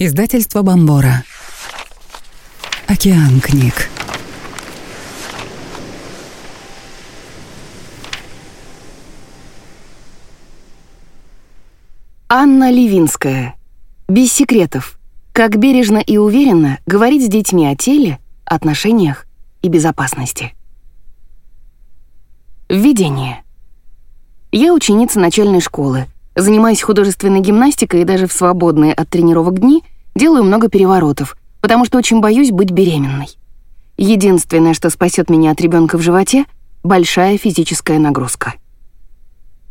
Издательство Бомбора. Океан книг. Анна Левинская. Без секретов. Как бережно и уверенно говорить с детьми о теле, отношениях и безопасности. Введение. Я ученица начальной школы. Занимаюсь художественной гимнастикой и даже в свободные от тренировок дни делаю много переворотов, потому что очень боюсь быть беременной. Единственное, что спасет меня от ребенка в животе — большая физическая нагрузка.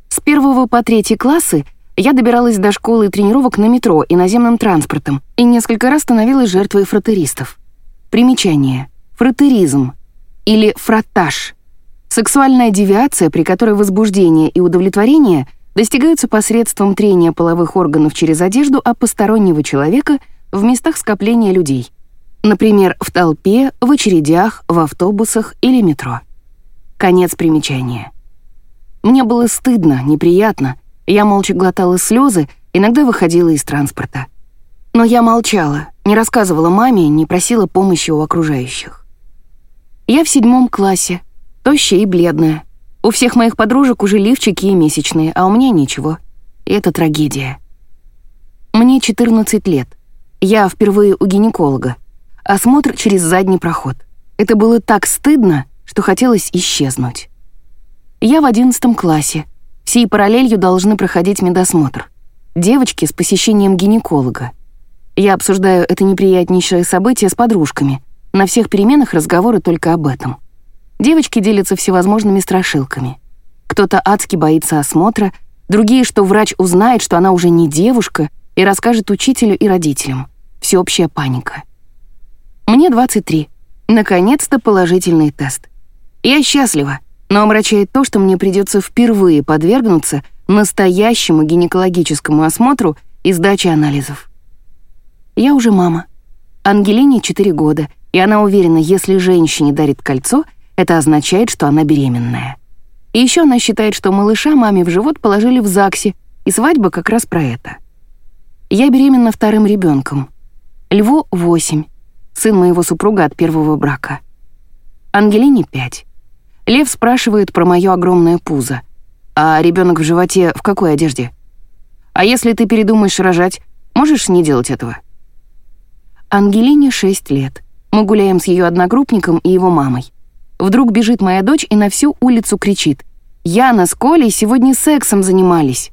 С первого по третий классы я добиралась до школы и тренировок на метро и наземным транспортом и несколько раз становилась жертвой фротеристов. Примечание. Фротеризм или фротаж — сексуальная девиация, при которой возбуждение и удовлетворение достигаются посредством трения половых органов через одежду о постороннего человека в местах скопления людей. Например, в толпе, в очередях, в автобусах или метро. Конец примечания. Мне было стыдно, неприятно — я молча глотала слезы, иногда выходила из транспорта. Но я молчала, не рассказывала маме, не просила помощи у окружающих. Я в седьмом классе, тощая и бледная. У всех моих подружек уже лифчики и месячные, а у меня ничего. Это трагедия. Мне 14 лет. Я впервые у гинеколога. Осмотр через задний проход. Это было так стыдно, что хотелось исчезнуть. Я в одиннадцатом классе — Всей параллелью должны проходить медосмотр. Девочки с посещением гинеколога. Я обсуждаю это неприятнейшее событие с подружками. На всех переменах разговоры только об этом. Девочки делятся всевозможными страшилками. Кто-то адски боится осмотра, другие, что врач узнает, что она уже не девушка, и расскажет учителю и родителям. Всеобщая паника. Мне 23. Наконец-то положительный тест. Я счастлива. Но омрачает то, что мне придется впервые подвергнуться настоящему гинекологическому осмотру и сдаче анализов. Я уже мама. Ангелине 4 года, и она уверена, если женщине дарит кольцо, это означает, что она беременная. И еще она считает, что малыша маме в живот положили в ЗАГСе, и свадьба как раз про это. Я беременна вторым ребенком. Льву — 8, сын моего супруга от первого брака. Ангелине — 5. Лев спрашивает про мое огромное пузо. А ребенок в животе в какой одежде? А если ты передумаешь рожать, можешь не делать этого? Ангелине 6 лет. Мы гуляем с ее одногруппником и его мамой. Вдруг бежит моя дочь и на всю улицу кричит. «Яна с Колей сегодня сексом занимались!»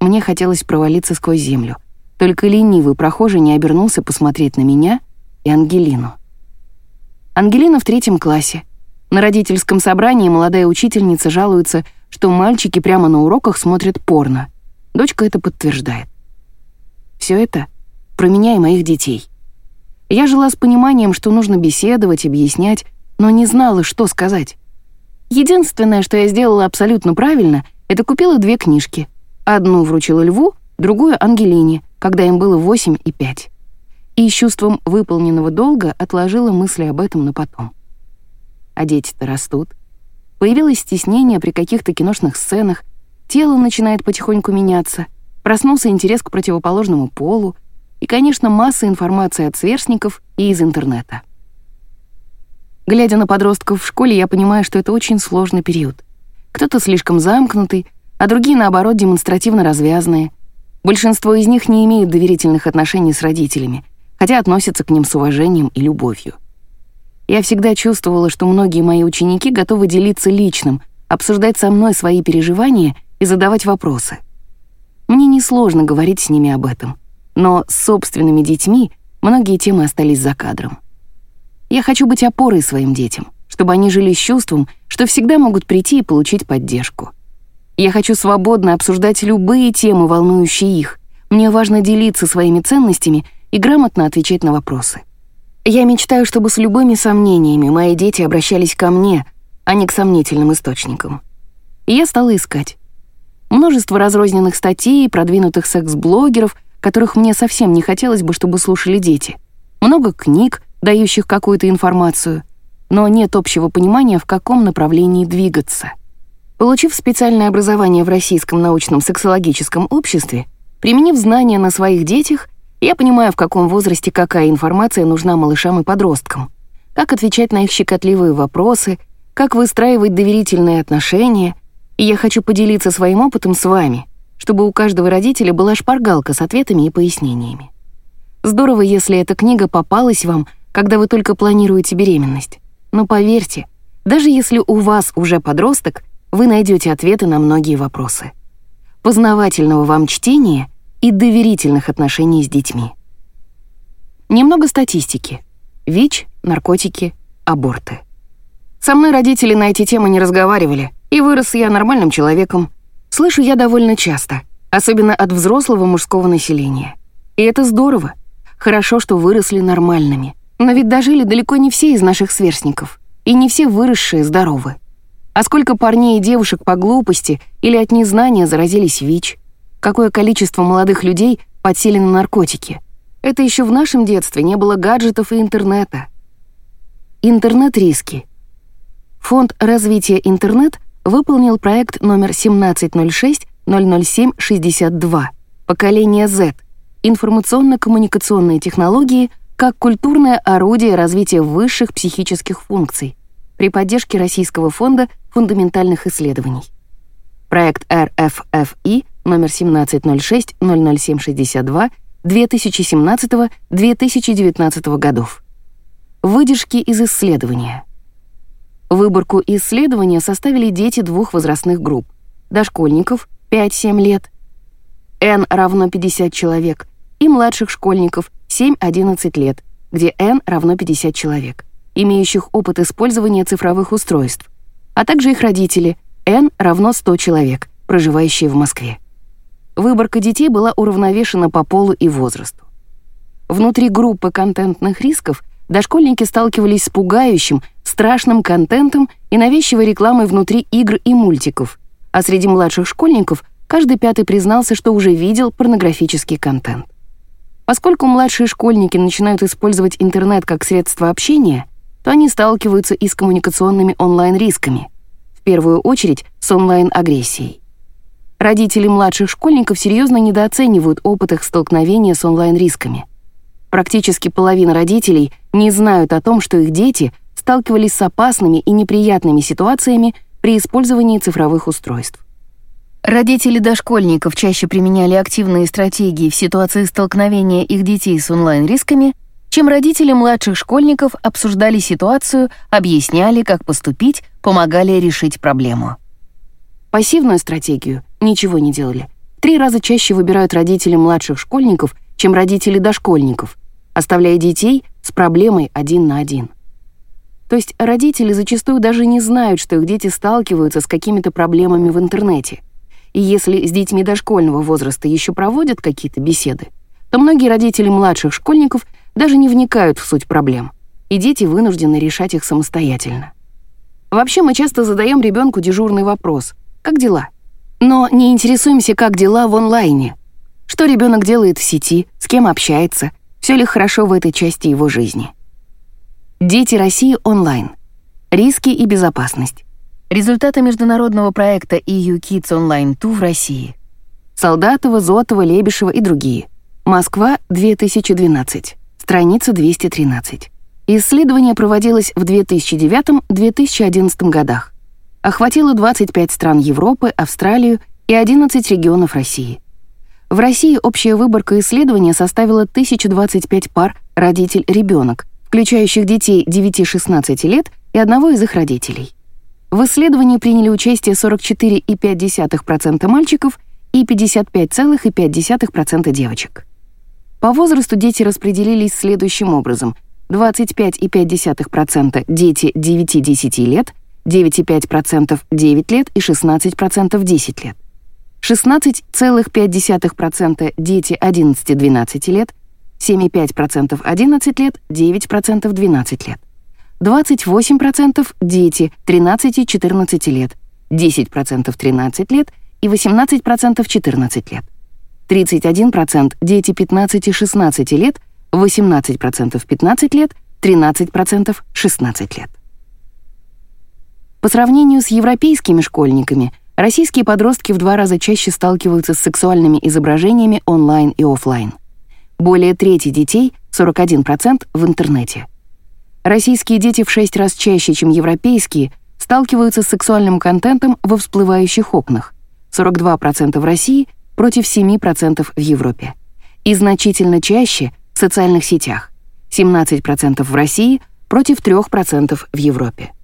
Мне хотелось провалиться сквозь землю. Только ленивый прохожий не обернулся посмотреть на меня и Ангелину. Ангелина в третьем классе. На родительском собрании молодая учительница жалуется, что мальчики прямо на уроках смотрят порно. Дочка это подтверждает. Все это про меня и моих детей. Я жила с пониманием, что нужно беседовать, объяснять, но не знала, что сказать. Единственное, что я сделала абсолютно правильно, это купила две книжки. Одну вручила Льву, другую — Ангелине, когда им было 8 и 5. И с чувством выполненного долга отложила мысли об этом на потом а дети-то растут. Появилось стеснение при каких-то киношных сценах, тело начинает потихоньку меняться, проснулся интерес к противоположному полу и, конечно, масса информации от сверстников и из интернета. Глядя на подростков в школе, я понимаю, что это очень сложный период. Кто-то слишком замкнутый, а другие, наоборот, демонстративно развязные. Большинство из них не имеют доверительных отношений с родителями, хотя относятся к ним с уважением и любовью. Я всегда чувствовала, что многие мои ученики готовы делиться личным, обсуждать со мной свои переживания и задавать вопросы. Мне несложно говорить с ними об этом, но с собственными детьми многие темы остались за кадром. Я хочу быть опорой своим детям, чтобы они жили с чувством, что всегда могут прийти и получить поддержку. Я хочу свободно обсуждать любые темы, волнующие их. Мне важно делиться своими ценностями и грамотно отвечать на вопросы. Я мечтаю, чтобы с любыми сомнениями мои дети обращались ко мне, а не к сомнительным источникам. И я стала искать. Множество разрозненных статей, продвинутых секс-блогеров, которых мне совсем не хотелось бы, чтобы слушали дети. Много книг, дающих какую-то информацию, но нет общего понимания, в каком направлении двигаться. Получив специальное образование в Российском научном сексологическом обществе, применив знания на своих детях, Я понимаю, в каком возрасте какая информация нужна малышам и подросткам, как отвечать на их щекотливые вопросы, как выстраивать доверительные отношения, и я хочу поделиться своим опытом с вами, чтобы у каждого родителя была шпаргалка с ответами и пояснениями. Здорово, если эта книга попалась вам, когда вы только планируете беременность. Но поверьте, даже если у вас уже подросток, вы найдете ответы на многие вопросы. Познавательного вам чтения и доверительных отношений с детьми. Немного статистики. ВИЧ, наркотики, аборты. Со мной родители на эти темы не разговаривали, и вырос я нормальным человеком. Слышу я довольно часто, особенно от взрослого мужского населения. И это здорово. Хорошо, что выросли нормальными. Но ведь дожили далеко не все из наших сверстников. И не все выросшие здоровы. А сколько парней и девушек по глупости или от незнания заразились ВИЧ? Какое количество молодых людей подсели на наркотики? Это еще в нашем детстве не было гаджетов и интернета. Интернет-риски. Фонд развития интернет выполнил проект номер 1706-007-62 «Поколение Z» информационно-коммуникационные технологии как культурное орудие развития высших психических функций при поддержке Российского фонда фундаментальных исследований. Проект РФФИ номер 1706-00762 2017-2019 годов. Выдержки из исследования. Выборку исследования составили дети двух возрастных групп — дошкольников 5-7 лет, N равно 50 человек, и младших школьников 7-11 лет, где N равно 50 человек, имеющих опыт использования цифровых устройств, а также их родители N равно 100 человек, проживающие в Москве. Выборка детей была уравновешена по полу и возрасту. Внутри группы контентных рисков дошкольники сталкивались с пугающим, страшным контентом и навязчивой рекламой внутри игр и мультиков, а среди младших школьников каждый пятый признался, что уже видел порнографический контент. Поскольку младшие школьники начинают использовать интернет как средство общения, то они сталкиваются и с коммуникационными онлайн-рисками, в первую очередь с онлайн-агрессией. Родители младших школьников серьезно недооценивают опыт их столкновения с онлайн-рисками. Практически половина родителей не знают о том, что их дети сталкивались с опасными и неприятными ситуациями при использовании цифровых устройств. Родители дошкольников чаще применяли активные стратегии в ситуации столкновения их детей с онлайн-рисками, чем родители младших школьников обсуждали ситуацию, объясняли, как поступить, помогали решить проблему. Пассивную стратегию ничего не делали. Три раза чаще выбирают родители младших школьников, чем родители дошкольников, оставляя детей с проблемой один на один. То есть родители зачастую даже не знают, что их дети сталкиваются с какими-то проблемами в интернете — и если с детьми дошкольного возраста еще проводят какие-то беседы, то многие родители младших школьников даже не вникают в суть проблем, и дети вынуждены решать их самостоятельно. Вообще мы часто задаем ребенку дежурный вопрос «Как дела?», но не интересуемся, как дела в онлайне. Что ребенок делает в сети, с кем общается, все ли хорошо в этой части его жизни. Дети России онлайн. Риски и безопасность. Результаты международного проекта EU Kids Online 2 в России. Солдатова, Зотова, Лебешева и другие. Москва, 2012. Страница 213. Исследование проводилось в 2009-2011 годах. Охватило 25 стран Европы, Австралию и 11 регионов России. В России общая выборка исследования составила 1025 пар родитель-ребенок, включающих детей 9-16 лет и одного из их родителей. В исследовании приняли участие 44,5% мальчиков и 55,5% девочек. По возрасту дети распределились следующим образом. 25,5% дети 9-10 лет, 9,5% 9 лет и 16% 10 лет. 16,5% дети 11-12 лет, 7,5% 11 лет, 9% 12 лет. 28% — дети 13-14 лет, 10% — 13 лет и 18% — 14 лет. 31% — дети 15-16 лет, 18% — 15 лет, 13% — 16 лет. По сравнению с европейскими школьниками, российские подростки в два раза чаще сталкиваются с сексуальными изображениями онлайн и офлайн. Более трети детей, 41%, в интернете. Российские дети в 6 раз чаще, чем европейские, сталкиваются с сексуальным контентом во всплывающих окнах. 42% в России против 7% в Европе. И значительно чаще в социальных сетях. 17% в России против 3% в Европе.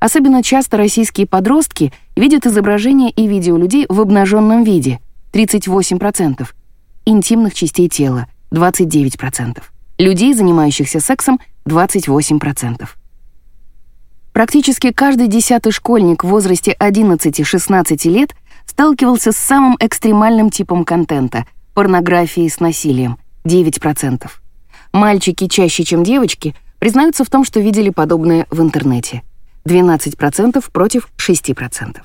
Особенно часто российские подростки видят изображения и видео людей в обнаженном виде 38%, интимных частей тела 29%, людей, занимающихся сексом 28%. Практически каждый десятый школьник в возрасте 11-16 лет сталкивался с самым экстремальным типом контента — порнографией с насилием — 9%. Мальчики чаще, чем девочки, признаются в том, что видели подобное в интернете — 12% против 6%.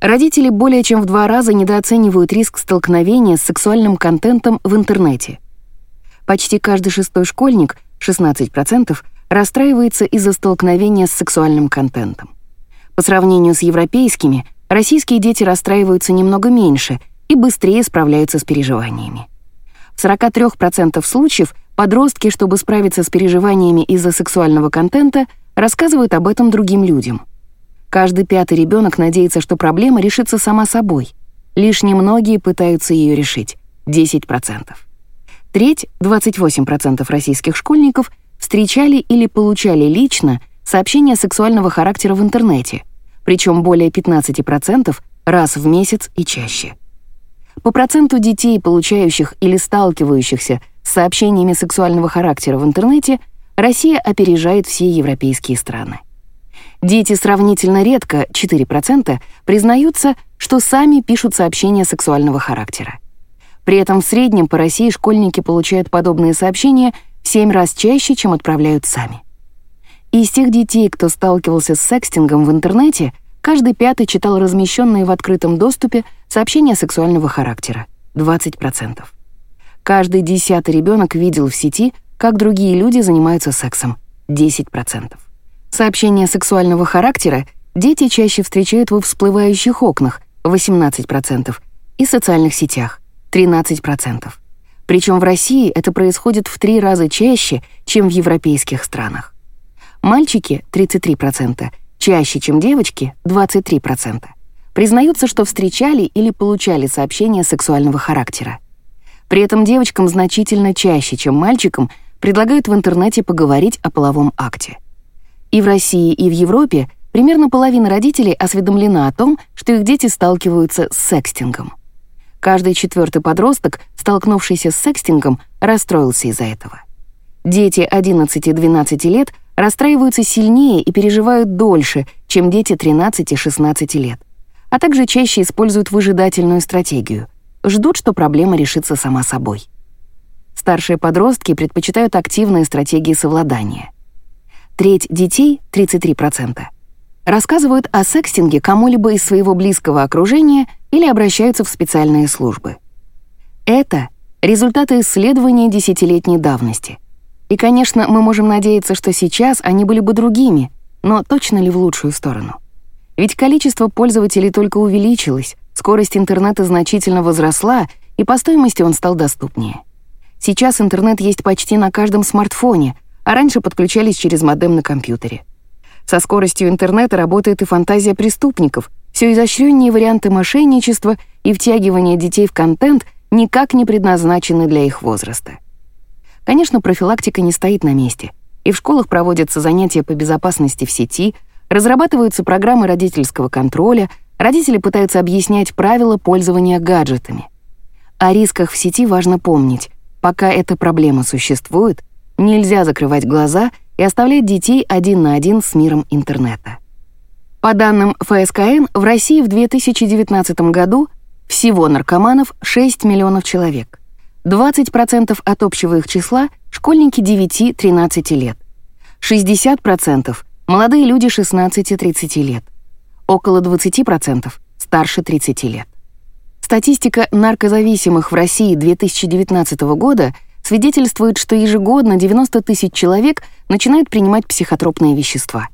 Родители более чем в два раза недооценивают риск столкновения с сексуальным контентом в интернете. Почти каждый шестой школьник, 16%, расстраивается из-за столкновения с сексуальным контентом. По сравнению с европейскими, российские дети расстраиваются немного меньше и быстрее справляются с переживаниями. В 43% случаев подростки, чтобы справиться с переживаниями из-за сексуального контента, рассказывают об этом другим людям. Каждый пятый ребенок надеется, что проблема решится сама собой. Лишь немногие пытаются ее решить — 10%. Треть, 28% российских школьников — встречали или получали лично сообщения сексуального характера в интернете, причем более 15% раз в месяц и чаще. По проценту детей, получающих или сталкивающихся с сообщениями сексуального характера в интернете, Россия опережает все европейские страны. Дети сравнительно редко, 4%, признаются, что сами пишут сообщения сексуального характера. При этом в среднем по России школьники получают подобные сообщения в 7 раз чаще, чем отправляют сами. Из тех детей, кто сталкивался с секстингом в интернете, каждый пятый читал размещенные в открытом доступе сообщения сексуального характера — 20%. Каждый десятый ребенок видел в сети, как другие люди занимаются сексом — 10%. Сообщения сексуального характера дети чаще встречают во всплывающих окнах — 18% и социальных сетях — 13%. Причем в России это происходит в три раза чаще, чем в европейских странах. Мальчики — 33%, чаще, чем девочки — 23%. Признаются, что встречали или получали сообщения сексуального характера. При этом девочкам значительно чаще, чем мальчикам, предлагают в интернете поговорить о половом акте. И в России, и в Европе примерно половина родителей осведомлена о том, что их дети сталкиваются с секстингом. Каждый четвертый подросток, столкнувшийся с секстингом, расстроился из-за этого. Дети 11-12 лет расстраиваются сильнее и переживают дольше, чем дети 13-16 лет, а также чаще используют выжидательную стратегию. Ждут, что проблема решится сама собой. Старшие подростки предпочитают активные стратегии совладания. Треть детей, 33%, рассказывают о секстинге кому-либо из своего близкого окружения или обращаются в специальные службы. Это результаты исследования десятилетней давности. И, конечно, мы можем надеяться, что сейчас они были бы другими, но точно ли в лучшую сторону? Ведь количество пользователей только увеличилось, скорость интернета значительно возросла, и по стоимости он стал доступнее. Сейчас интернет есть почти на каждом смартфоне, а раньше подключались через модем на компьютере. Со скоростью интернета работает и фантазия преступников, все изощреннее варианты мошенничества и втягивания детей в контент никак не предназначены для их возраста. Конечно, профилактика не стоит на месте, и в школах проводятся занятия по безопасности в сети, разрабатываются программы родительского контроля, родители пытаются объяснять правила пользования гаджетами. О рисках в сети важно помнить. Пока эта проблема существует, нельзя закрывать глаза — и оставлять детей один на один с миром интернета. По данным ФСКН, в России в 2019 году всего наркоманов 6 миллионов человек. 20% от общего их числа — школьники 9-13 лет. 60% — молодые люди 16-30 лет. Около 20% — старше 30 лет. Статистика наркозависимых в России 2019 года свидетельствует, что ежегодно 90 тысяч человек начинают принимать психотропные вещества.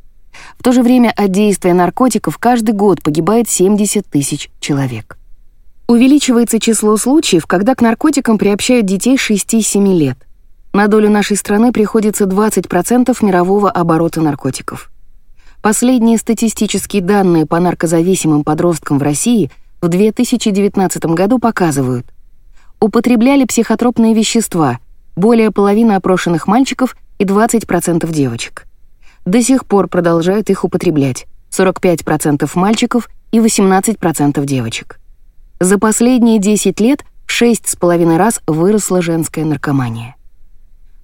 В то же время от действия наркотиков каждый год погибает 70 тысяч человек. Увеличивается число случаев, когда к наркотикам приобщают детей 6-7 лет. На долю нашей страны приходится 20% мирового оборота наркотиков. Последние статистические данные по наркозависимым подросткам в России в 2019 году показывают, употребляли психотропные вещества более половины опрошенных мальчиков и 20% девочек. До сих пор продолжают их употреблять 45% мальчиков и 18% девочек. За последние 10 лет в 6,5 раз выросла женская наркомания.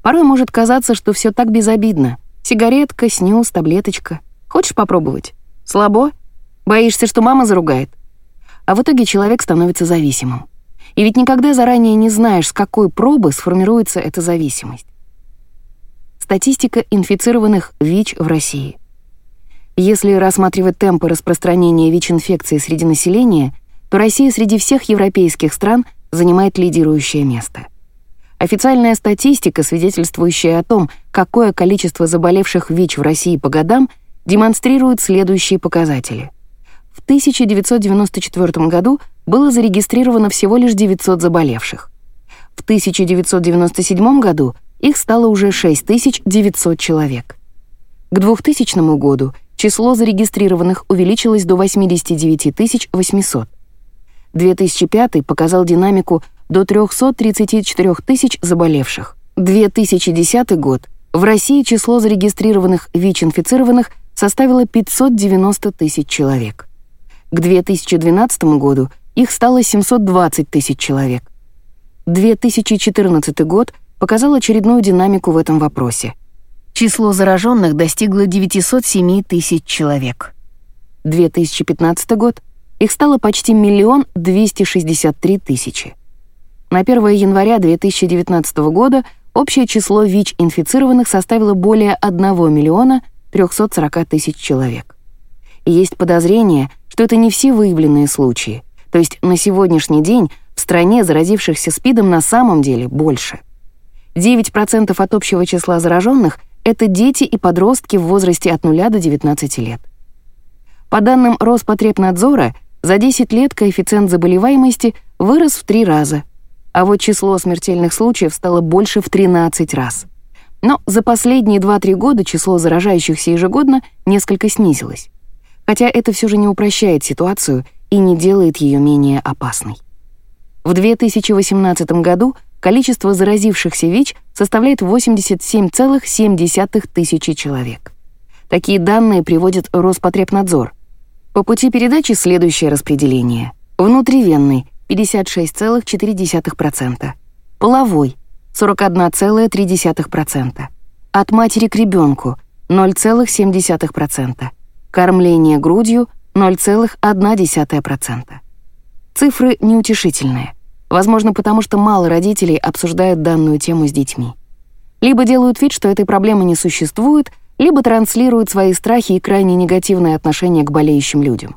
Порой может казаться, что все так безобидно. Сигаретка, снюс, таблеточка. Хочешь попробовать? Слабо? Боишься, что мама заругает? А в итоге человек становится зависимым. И ведь никогда заранее не знаешь, с какой пробы сформируется эта зависимость. Статистика инфицированных ВИЧ в России. Если рассматривать темпы распространения ВИЧ-инфекции среди населения — то Россия среди всех европейских стран занимает лидирующее место. Официальная статистика, свидетельствующая о том, какое количество заболевших ВИЧ в России по годам, демонстрирует следующие показатели. В 1994 году было зарегистрировано всего лишь 900 заболевших. В 1997 году их стало уже 6900 человек. К 2000 году число зарегистрированных увеличилось до 89 800. 2005 показал динамику до 334 тысяч заболевших. 2010 год в России число зарегистрированных ВИЧ-инфицированных составило 590 тысяч человек. К 2012 году их стало 720 тысяч человек. 2014 год показал очередную динамику в этом вопросе. Число зараженных достигло 907 тысяч человек. 2015 год их стало почти миллион 263 тысячи. На 1 января 2019 года общее число ВИЧ-инфицированных составило более 1 миллиона 340 тысяч человек. И есть подозрение, что это не все выявленные случаи, то есть на сегодняшний день в стране заразившихся СПИДом на самом деле больше. 9% от общего числа зараженных — это дети и подростки в возрасте от 0 до 19 лет. По данным Роспотребнадзора, за 10 лет коэффициент заболеваемости вырос в 3 раза, а вот число смертельных случаев стало больше в 13 раз. Но за последние 2-3 года число заражающихся ежегодно несколько снизилось. Хотя это все же не упрощает ситуацию и не делает ее менее опасной. В 2018 году количество заразившихся ВИЧ составляет 87,7 тысячи человек. Такие данные приводит Роспотребнадзор. По пути передачи следующее распределение. Внутривенный — 56,4%. Половой — 41,3%. От матери к ребенку — 0,7%. Кормление грудью — 0,1%. Цифры неутешительные. Возможно, потому что мало родителей обсуждают данную тему с детьми. Либо делают вид, что этой проблемы не существует — либо транслируют свои страхи и крайне негативное отношение к болеющим людям.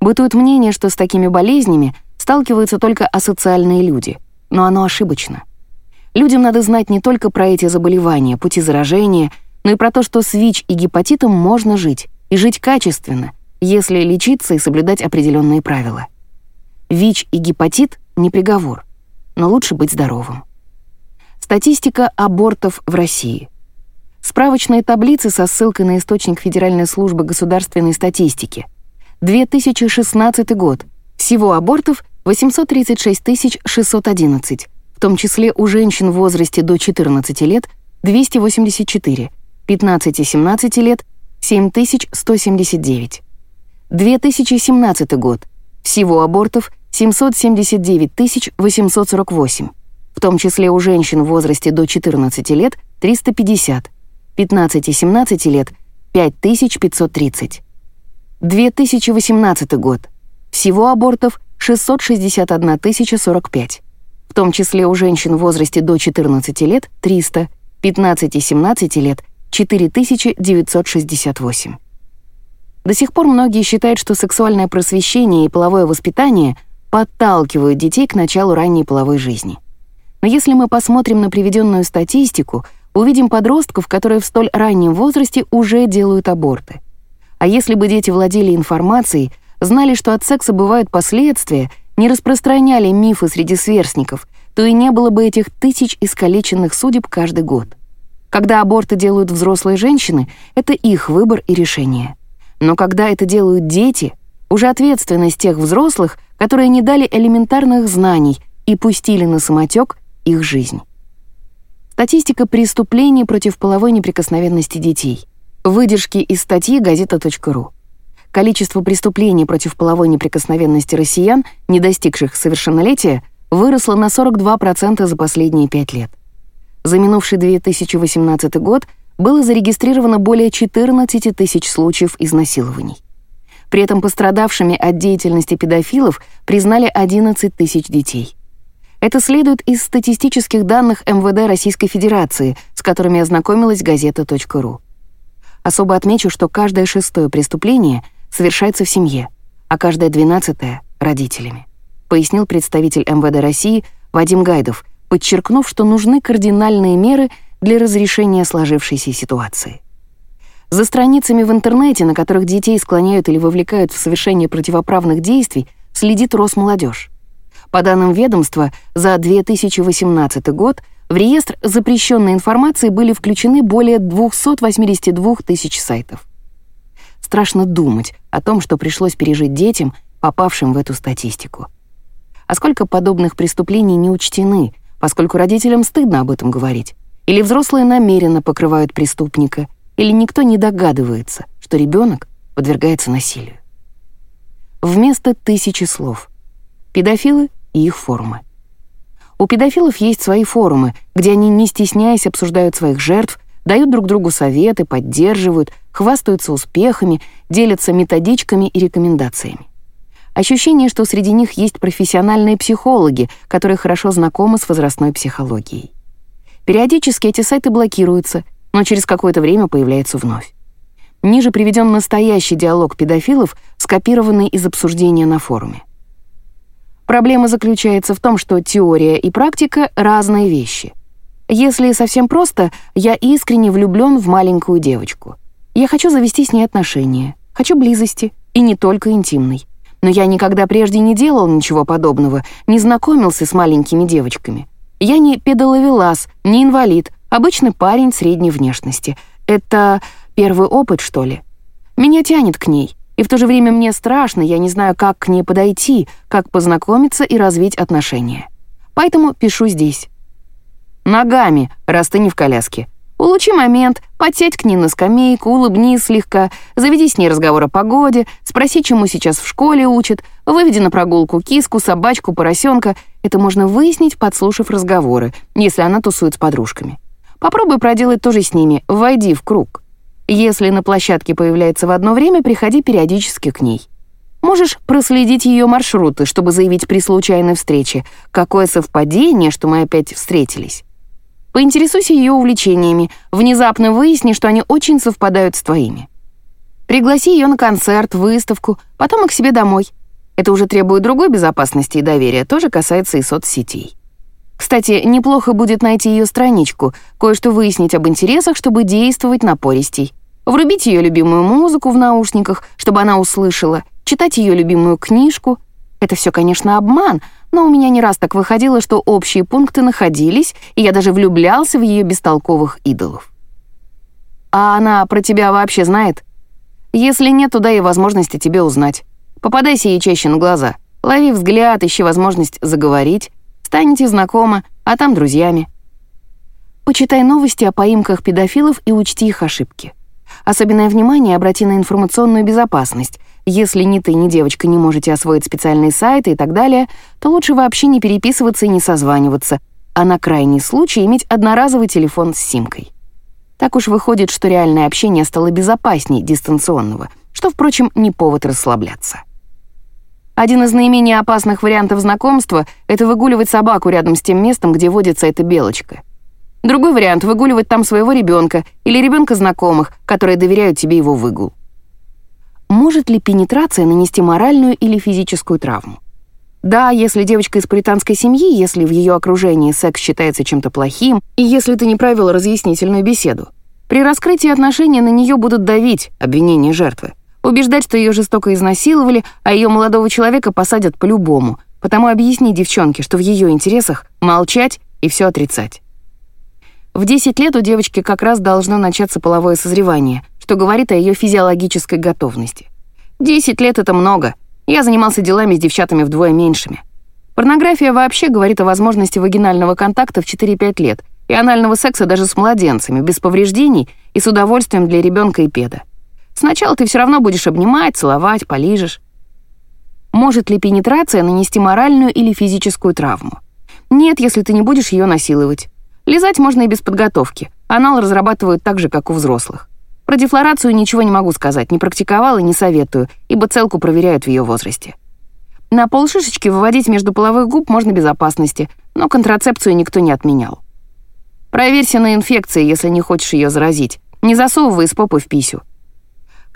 Бытует мнение, что с такими болезнями сталкиваются только асоциальные люди, но оно ошибочно. Людям надо знать не только про эти заболевания, пути заражения, но и про то, что с ВИЧ и гепатитом можно жить, и жить качественно, если лечиться и соблюдать определенные правила. ВИЧ и гепатит — не приговор, но лучше быть здоровым. Статистика абортов в России — Справочные таблицы со ссылкой на источник Федеральной службы государственной статистики. 2016 год. Всего абортов 836 611, в том числе у женщин в возрасте до 14 лет 284, 15-17 лет 7179. 2017 год. Всего абортов 779 848, в том числе у женщин в возрасте до 14 лет 350, 15-17 лет — 5530. 2018 год. Всего абортов — 661 045, в том числе у женщин в возрасте до 14 лет — 300, 15-17 лет — 4968. До сих пор многие считают, что сексуальное просвещение и половое воспитание подталкивают детей к началу ранней половой жизни. Но если мы посмотрим на приведенную статистику — увидим подростков, которые в столь раннем возрасте уже делают аборты. А если бы дети владели информацией, знали, что от секса бывают последствия, не распространяли мифы среди сверстников, то и не было бы этих тысяч искалеченных судеб каждый год. Когда аборты делают взрослые женщины, это их выбор и решение. Но когда это делают дети, уже ответственность тех взрослых, которые не дали элементарных знаний и пустили на самотек их жизнь. Статистика преступлений против половой неприкосновенности детей. Выдержки из статьи газета.ру. Количество преступлений против половой неприкосновенности россиян, не достигших совершеннолетия, выросло на 42% за последние пять лет. За минувший 2018 год было зарегистрировано более 14 тысяч случаев изнасилований. При этом пострадавшими от деятельности педофилов признали 11 тысяч детей. Это следует из статистических данных МВД Российской Федерации, с которыми ознакомилась газета.ру. Особо отмечу, что каждое шестое преступление совершается в семье, а каждое двенадцатое — родителями, пояснил представитель МВД России Вадим Гайдов, подчеркнув, что нужны кардинальные меры для разрешения сложившейся ситуации. За страницами в интернете, на которых детей склоняют или вовлекают в совершение противоправных действий, следит Росмолодежь. По данным ведомства, за 2018 год в реестр запрещенной информации были включены более 282 тысяч сайтов. Страшно думать о том, что пришлось пережить детям, попавшим в эту статистику. А сколько подобных преступлений не учтены, поскольку родителям стыдно об этом говорить, или взрослые намеренно покрывают преступника — или никто не догадывается, что ребенок подвергается насилию. Вместо тысячи слов. Педофилы и их формы. У педофилов есть свои форумы, где они, не стесняясь, обсуждают своих жертв, дают друг другу советы, поддерживают, хвастаются успехами, делятся методичками и рекомендациями. Ощущение, что среди них есть профессиональные психологи, которые хорошо знакомы с возрастной психологией. Периодически эти сайты блокируются, но через какое-то время появляется вновь. Ниже приведен настоящий диалог педофилов, скопированный из обсуждения на форуме. Проблема заключается в том, что теория и практика — разные вещи. Если совсем просто, я искренне влюблен в маленькую девочку. Я хочу завести с ней отношения, хочу близости, и не только интимной. Но я никогда прежде не делал ничего подобного, не знакомился с маленькими девочками. Я не педаловелас, не инвалид, Обычный парень средней внешности. Это первый опыт, что ли? Меня тянет к ней, и в то же время мне страшно, я не знаю, как к ней подойти, как познакомиться и развить отношения. Поэтому пишу здесь. Ногами, раз ты не в коляске. Улучи момент, подсядь к ней на скамейку, улыбнись слегка, заведи с ней разговор о погоде, спроси, чему сейчас в школе учат, выведи на прогулку киску, собачку, поросенка. Это можно выяснить, подслушав разговоры, если она тусует с подружками. Попробуй проделать то же с ними, войди в круг. Если на площадке появляется в одно время, приходи периодически к ней. Можешь проследить ее маршруты, чтобы заявить при случайной встрече, какое совпадение, что мы опять встретились. Поинтересуйся ее увлечениями, внезапно выясни, что они очень совпадают с твоими. Пригласи ее на концерт, выставку, потом и к себе домой. Это уже требует другой безопасности и доверия, тоже касается и соцсетей. Кстати, неплохо будет найти ее страничку, кое-что выяснить об интересах, чтобы действовать напористей. Врубить ее любимую музыку в наушниках, чтобы она услышала, читать ее любимую книжку. Это все, конечно, обман, но у меня не раз так выходило, что общие пункты находились, и я даже влюблялся в ее бестолковых идолов. А она про тебя вообще знает? Если нет, дай ей возможности тебе узнать. Попадайся ей чаще на глаза. Лови взгляд, ищи возможность заговорить. Станете знакомы, а там друзьями. Почитай новости о поимках педофилов и учти их ошибки. Особенное внимание обрати на информационную безопасность. Если ни ты, ни девочка не можете освоить специальные сайты и так далее, то лучше вообще не переписываться и не созваниваться, а на крайний случай иметь одноразовый телефон с симкой. Так уж выходит, что реальное общение стало безопаснее дистанционного, что, впрочем, не повод расслабляться. Один из наименее опасных вариантов знакомства — это выгуливать собаку рядом с тем местом, где водится эта белочка. Другой вариант — выгуливать там своего ребенка или ребенка знакомых, которые доверяют тебе его выгул. Может ли пенетрация нанести моральную или физическую травму? Да, если девочка из британской семьи, если в ее окружении секс считается чем-то плохим, и если ты не провел разъяснительную беседу. При раскрытии отношений на нее будут давить обвинения жертвы убеждать, что ее жестоко изнасиловали, а ее молодого человека посадят по-любому, Потому объясни девчонке, что в ее интересах молчать и все отрицать. В 10 лет у девочки как раз должно начаться половое созревание, что говорит о ее физиологической готовности. 10 лет — это много. Я занимался делами с девчатами вдвое меньшими. Порнография вообще говорит о возможности вагинального контакта в 4-5 лет и анального секса даже с младенцами, без повреждений и с удовольствием для ребенка и педа. Сначала ты все равно будешь обнимать, целовать, полижешь. Может ли пенетрация нанести моральную или физическую травму? Нет, если ты не будешь ее насиловать. Лизать можно и без подготовки. Анал разрабатывают так же, как у взрослых. Про дефлорацию ничего не могу сказать, не практиковала и не советую, ибо целку проверяют в ее возрасте. На полшишечки выводить между половых губ можно без опасности, но контрацепцию никто не отменял. Проверься на инфекции, если не хочешь ее заразить. Не засовывай из попы в писю.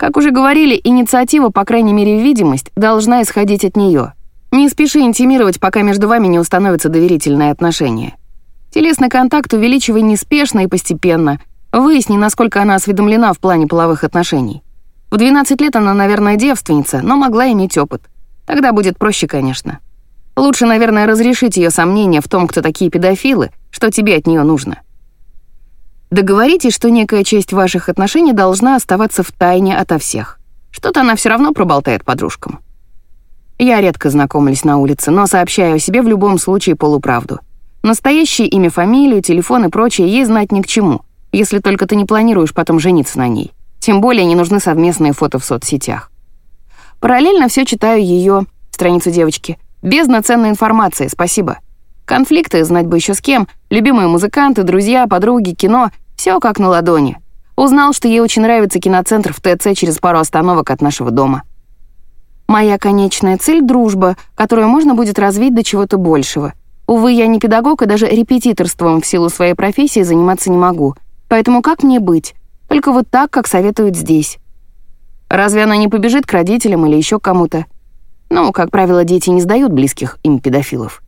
Как уже говорили, инициатива, по крайней мере видимость, должна исходить от нее. Не спеши интимировать, пока между вами не установятся доверительные отношения. Телесный контакт увеличивай неспешно и постепенно. Выясни, насколько она осведомлена в плане половых отношений. В 12 лет она, наверное, девственница, но могла иметь опыт. Тогда будет проще, конечно. Лучше, наверное, разрешить ее сомнения в том, кто такие педофилы, что тебе от нее нужно. Договоритесь, что некая часть ваших отношений должна оставаться в тайне ото всех. Что-то она все равно проболтает подружкам. Я редко знакомлюсь на улице, но сообщаю о себе в любом случае полуправду. Настоящее имя, фамилию, телефон и прочее ей знать ни к чему, если только ты не планируешь потом жениться на ней. Тем более не нужны совместные фото в соцсетях. Параллельно все читаю ее, страницу девочки. Бездна ценной информации, спасибо. Конфликты, знать бы еще с кем, любимые музыканты, друзья, подруги, кино — все как на ладони. Узнал, что ей очень нравится киноцентр в ТЦ через пару остановок от нашего дома. Моя конечная цель — дружба, которую можно будет развить до чего-то большего. Увы, я не педагог и даже репетиторством в силу своей профессии заниматься не могу. Поэтому как мне быть? Только вот так, как советуют здесь. Разве она не побежит к родителям или еще кому-то? Ну, как правило, дети не сдают близких им педофилов.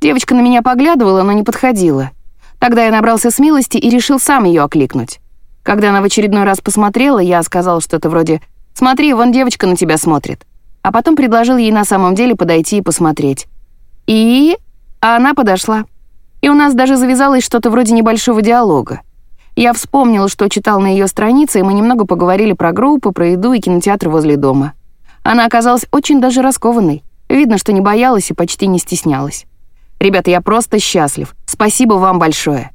Девочка на меня поглядывала, но не подходила. Тогда я набрался смелости и решил сам ее окликнуть. Когда она в очередной раз посмотрела, я сказал что-то вроде «Смотри, вон девочка на тебя смотрит». А потом предложил ей на самом деле подойти и посмотреть. И... А она подошла. И у нас даже завязалось что-то вроде небольшого диалога. Я вспомнил, что читал на ее странице, и мы немного поговорили про группы, про еду и кинотеатр возле дома. Она оказалась очень даже раскованной. Видно, что не боялась и почти не стеснялась. «Ребята, я просто счастлив. Спасибо вам большое.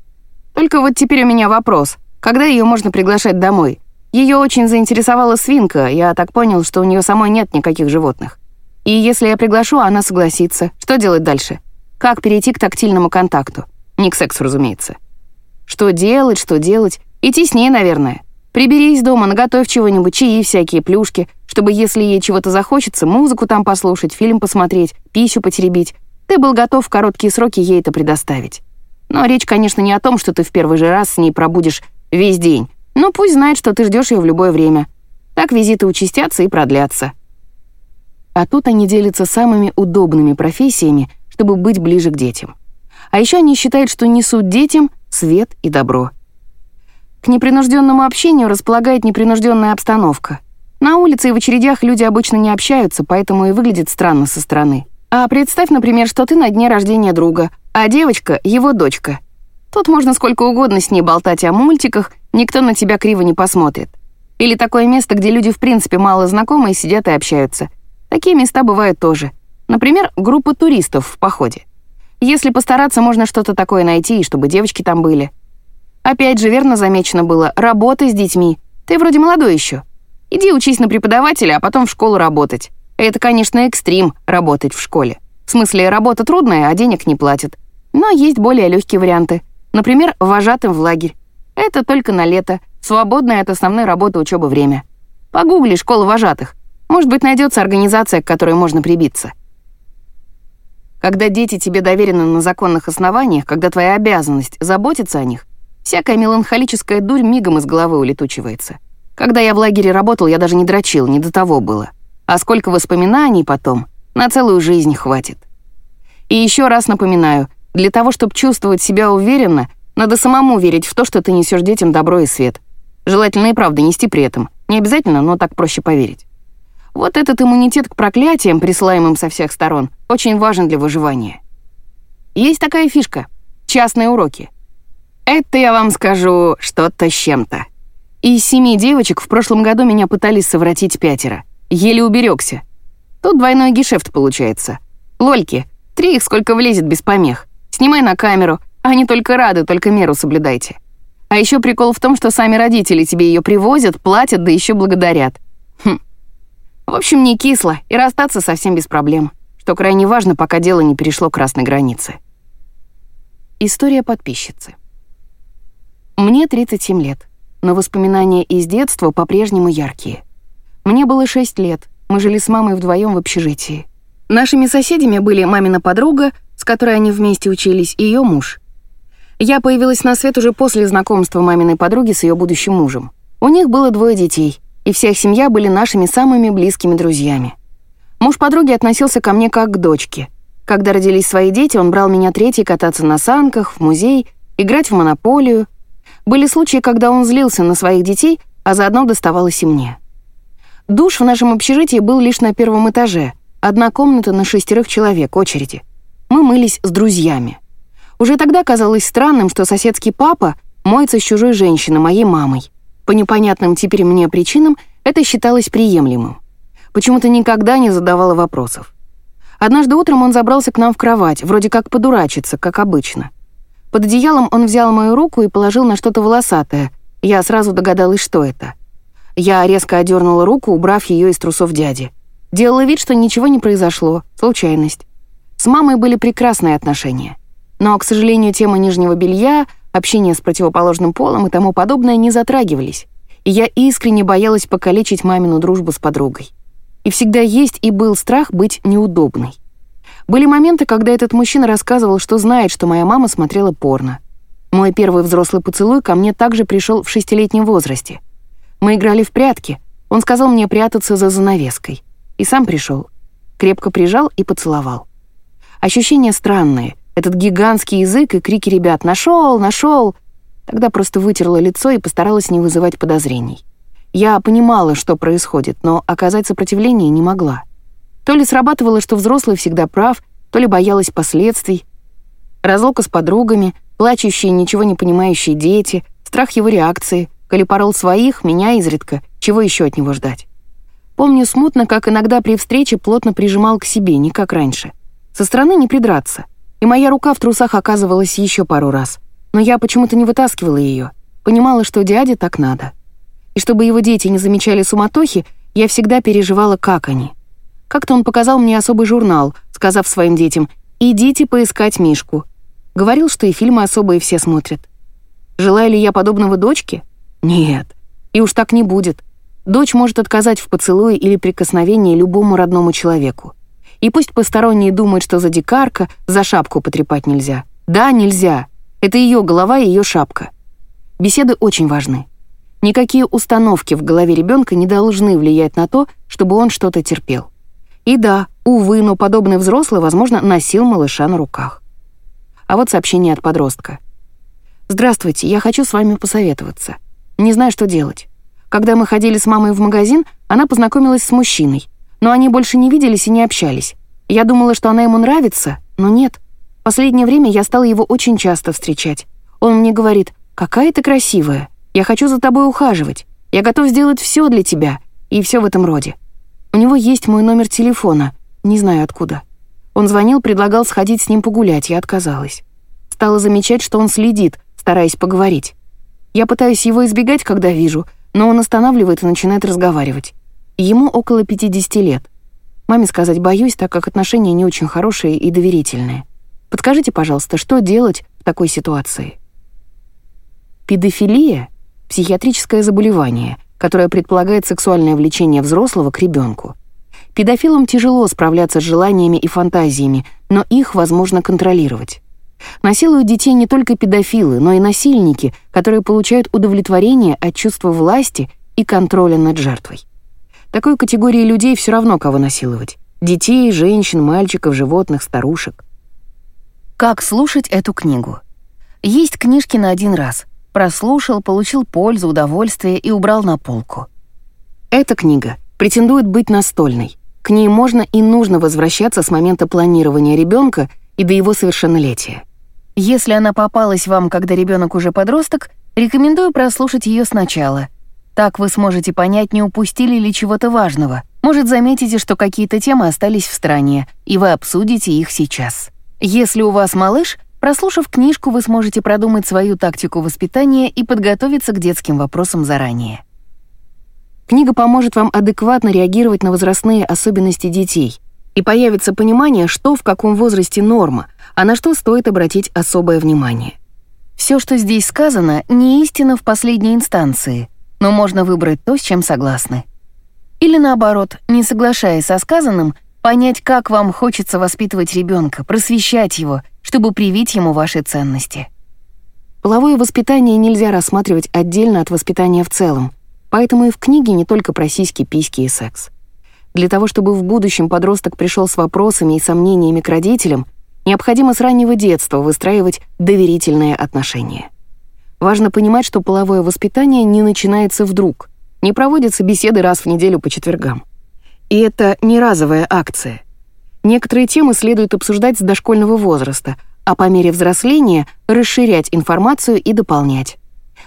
Только вот теперь у меня вопрос. Когда ее можно приглашать домой? Ее очень заинтересовала свинка, я так понял, что у нее самой нет никаких животных. И если я приглашу, она согласится. Что делать дальше? Как перейти к тактильному контакту? Не к сексу, разумеется. Что делать, что делать? Идти с ней, наверное. Приберись дома, наготовь чего-нибудь, чаи всякие, плюшки, чтобы, если ей чего-то захочется, музыку там послушать, фильм посмотреть, пищу потеребить, ты был готов в короткие сроки ей это предоставить. Но речь, конечно, не о том, что ты в первый же раз с ней пробудешь весь день, но пусть знает, что ты ждешь ее в любое время. Так визиты участятся и продлятся. А тут они делятся самыми удобными профессиями, чтобы быть ближе к детям. А еще они считают, что несут детям свет и добро. К непринужденному общению располагает непринужденная обстановка. На улице и в очередях люди обычно не общаются, поэтому и выглядит странно со стороны. А представь, например, что ты на дне рождения друга, а девочка — его дочка. Тут можно сколько угодно с ней болтать о мультиках, никто на тебя криво не посмотрит. Или такое место, где люди в принципе мало знакомы и сидят и общаются. Такие места бывают тоже. Например, группа туристов в походе. Если постараться, можно что-то такое найти, и чтобы девочки там были. Опять же, верно замечено было, работа с детьми. Ты вроде молодой еще. Иди учись на преподавателя, а потом в школу работать. Это, конечно, экстрим — работать в школе. В смысле, работа трудная, а денег не платят. Но есть более легкие варианты. Например, вожатым в лагерь. Это только на лето, свободное от основной работы учебы время. Погугли «школа вожатых». Может быть, найдется организация, к которой можно прибиться. Когда дети тебе доверены на законных основаниях, когда твоя обязанность заботиться о них, всякая меланхолическая дурь мигом из головы улетучивается. Когда я в лагере работал, я даже не дрочил, не до того было. А сколько воспоминаний потом, на целую жизнь хватит. И еще раз напоминаю, для того, чтобы чувствовать себя уверенно, надо самому верить в то, что ты несешь детям добро и свет. Желательно и правда нести при этом. Не обязательно, но так проще поверить. Вот этот иммунитет к проклятиям, присылаемым со всех сторон, очень важен для выживания. Есть такая фишка — частные уроки. Это, я вам скажу, что-то с чем-то. Из семи девочек в прошлом году меня пытались совратить пятеро. Еле уберегся. Тут двойной гешефт получается. Лольки, три их сколько влезет без помех. Снимай на камеру, они только рады, только меру соблюдайте. А еще прикол в том, что сами родители тебе ее привозят, платят, да еще благодарят. Хм. В общем, не кисло, и расстаться совсем без проблем, что крайне важно, пока дело не перешло красной границы. История подписчицы. Мне 37 лет, но воспоминания из детства по-прежнему яркие. Мне было 6 лет, мы жили с мамой вдвоем в общежитии. Нашими соседями были мамина подруга, с которой они вместе учились, и ее муж. Я появилась на свет уже после знакомства маминой подруги с ее будущим мужем. У них было двое детей, и вся их семья были нашими самыми близкими друзьями. Муж подруги относился ко мне как к дочке. Когда родились свои дети, он брал меня третьей кататься на санках, в музей, играть в монополию. Были случаи, когда он злился на своих детей, а заодно доставалось и мне. Душ в нашем общежитии был лишь на первом этаже, одна комната на шестерых человек, очереди. Мы мылись с друзьями. Уже тогда казалось странным, что соседский папа моется с чужой женщиной, моей мамой. По непонятным теперь мне причинам это считалось приемлемым. Почему-то никогда не задавала вопросов. Однажды утром он забрался к нам в кровать, вроде как подурачиться, как обычно. Под одеялом он взял мою руку и положил на что-то волосатое. Я сразу догадалась, что это. Я резко одернула руку, убрав ее из трусов дяди. Делала вид, что ничего не произошло, случайность. С мамой были прекрасные отношения. Но, к сожалению, тема нижнего белья, общение с противоположным полом и тому подобное не затрагивались, и я искренне боялась покалечить мамину дружбу с подругой. И всегда есть и был страх быть неудобной. Были моменты, когда этот мужчина рассказывал, что знает, что моя мама смотрела порно. Мой первый взрослый поцелуй ко мне также пришел в шестилетнем возрасте. Мы играли в прятки. Он сказал мне прятаться за занавеской. И сам пришел. Крепко прижал и поцеловал. Ощущения странные, этот гигантский язык и крики ребят «Нашел! Нашел!» Тогда просто вытерла лицо и постаралась не вызывать подозрений. Я понимала, что происходит, но оказать сопротивление не могла. То ли срабатывало, что взрослый всегда прав, то ли боялась последствий. Разлука с подругами, плачущие, ничего не понимающие дети, страх его реакции, коли порол своих, меня изредка, чего еще от него ждать. Помню смутно, как иногда при встрече плотно прижимал к себе, не как раньше. Со стороны не придраться — и моя рука в трусах оказывалась еще пару раз. Но я почему-то не вытаскивала ее. Понимала, что дяде так надо. И чтобы его дети не замечали суматохи, я всегда переживала, как они. Как-то он показал мне особый журнал, сказав своим детям «Идите поискать Мишку». Говорил, что и фильмы особые все смотрят. Желаю ли я подобного дочке? Нет. И уж так не будет. Дочь может отказать в поцелуе или прикосновении любому родному человеку. И пусть посторонние думают, что за дикарка за шапку потрепать нельзя. Да, нельзя. Это ее голова и ее шапка. Беседы очень важны. Никакие установки в голове ребенка не должны влиять на то, чтобы он что-то терпел. И да, увы, но подобный взрослый, возможно, носил малыша на руках. А вот сообщение от подростка. «Здравствуйте, я хочу с вами посоветоваться. Не знаю, что делать. Когда мы ходили с мамой в магазин, она познакомилась с мужчиной но они больше не виделись и не общались. Я думала, что она ему нравится, но нет. Последнее время я стала его очень часто встречать. Он мне говорит, «Какая ты красивая, я хочу за тобой ухаживать, я готов сделать все для тебя» и все в этом роде. У него есть мой номер телефона, не знаю откуда. Он звонил, предлагал сходить с ним погулять, я отказалась. Стала замечать, что он следит, стараясь поговорить. Я пытаюсь его избегать, когда вижу, но он останавливает и начинает разговаривать. Ему около 50 лет. Маме сказать боюсь, так как отношения не очень хорошие и доверительные. Подскажите, пожалуйста, что делать в такой ситуации? Педофилия — психиатрическое заболевание, которое предполагает сексуальное влечение взрослого к ребенку. Педофилам тяжело справляться с желаниями и фантазиями, но их возможно контролировать. Насилуют детей не только педофилы, но и насильники, которые получают удовлетворение от чувства власти и контроля над жертвой. Такой категории людей все равно, кого насиловать. Детей, женщин, мальчиков, животных, старушек. Как слушать эту книгу? Есть книжки на один раз. Прослушал, получил пользу, удовольствие и убрал на полку. Эта книга претендует быть настольной. К ней можно и нужно возвращаться с момента планирования ребенка и до его совершеннолетия. Если она попалась вам, когда ребенок уже подросток, рекомендую прослушать ее сначала. Так вы сможете понять, не упустили ли чего-то важного. Может, заметите, что какие-то темы остались в стороне, и вы обсудите их сейчас. Если у вас малыш, прослушав книжку, вы сможете продумать свою тактику воспитания и подготовиться к детским вопросам заранее. Книга поможет вам адекватно реагировать на возрастные особенности детей, и появится понимание, что в каком возрасте норма, а на что стоит обратить особое внимание. Все, что здесь сказано, не истина в последней инстанции, но можно выбрать то, с чем согласны. Или наоборот, не соглашаясь со сказанным, понять, как вам хочется воспитывать ребенка, просвещать его, чтобы привить ему ваши ценности. Половое воспитание нельзя рассматривать отдельно от воспитания в целом, Поэтому и в книге не только про сиськи, письки и секс. Для того, чтобы в будущем подросток пришел с вопросами и сомнениями к родителям, необходимо с раннего детства выстраивать доверительные отношения. Важно понимать, что половое воспитание не начинается вдруг, не проводятся беседы раз в неделю по четвергам. И это не разовая акция. Некоторые темы следует обсуждать с дошкольного возраста, а по мере взросления расширять информацию и дополнять.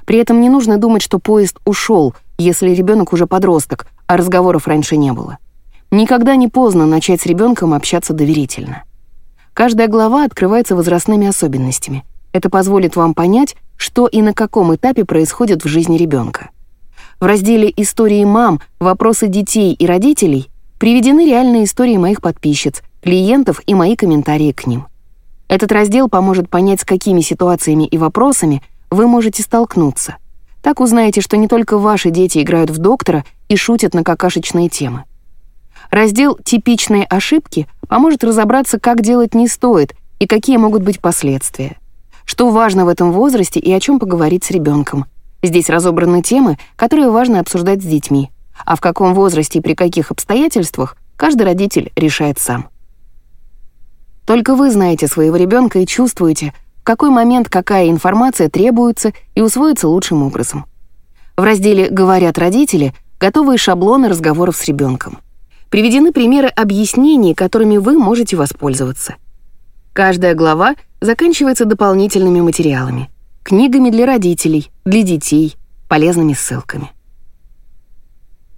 При этом не нужно думать, что поезд ушел, если ребенок уже подросток, а разговоров раньше не было. Никогда не поздно начать с ребенком общаться доверительно. Каждая глава открывается возрастными особенностями. Это позволит вам понять, что и на каком этапе происходит в жизни ребенка. В разделе «Истории мам. Вопросы детей и родителей» приведены реальные истории моих подписчиц, клиентов и мои комментарии к ним. Этот раздел поможет понять, с какими ситуациями и вопросами вы можете столкнуться. Так узнаете, что не только ваши дети играют в доктора и шутят на какашечные темы. Раздел «Типичные ошибки» поможет разобраться, как делать не стоит и какие могут быть последствия. Что важно в этом возрасте и о чем поговорить с ребенком. Здесь разобраны темы, которые важно обсуждать с детьми. А в каком возрасте и при каких обстоятельствах каждый родитель решает сам. Только вы знаете своего ребенка и чувствуете, в какой момент какая информация требуется и усвоится лучшим образом. В разделе «Говорят родители» готовые шаблоны разговоров с ребенком. Приведены примеры объяснений, которыми вы можете воспользоваться. Каждая глава заканчивается дополнительными материалами, книгами для родителей, для детей, полезными ссылками.